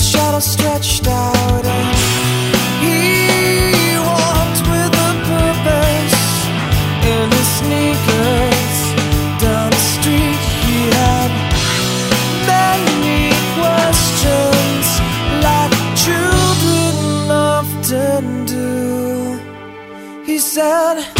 shadow stretched out and he walked with a purpose in his sneakers. Down the street he had many questions like children often do. He said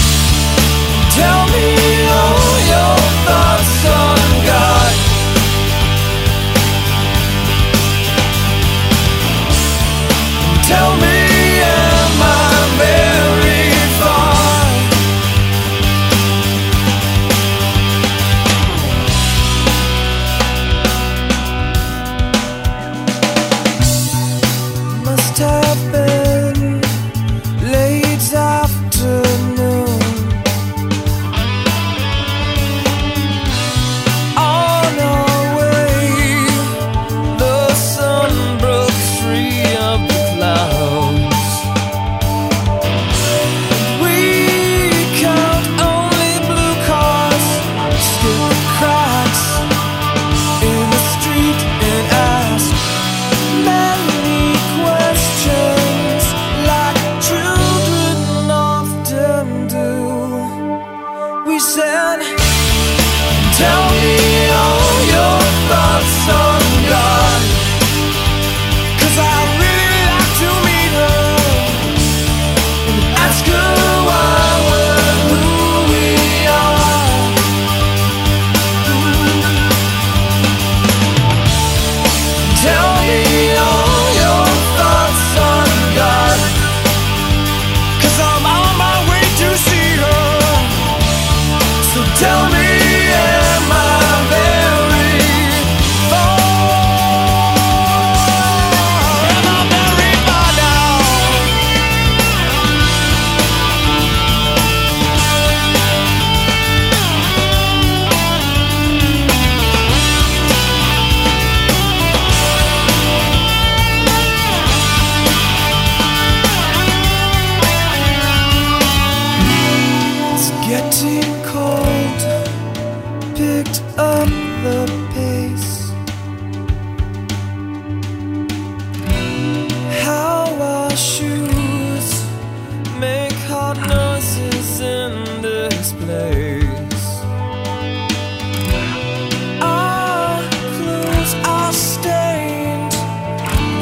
said Is in this place. Our clothes are stained.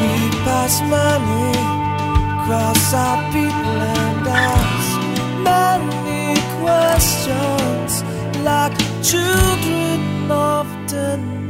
We pass money, cross our people and ask many questions like children often.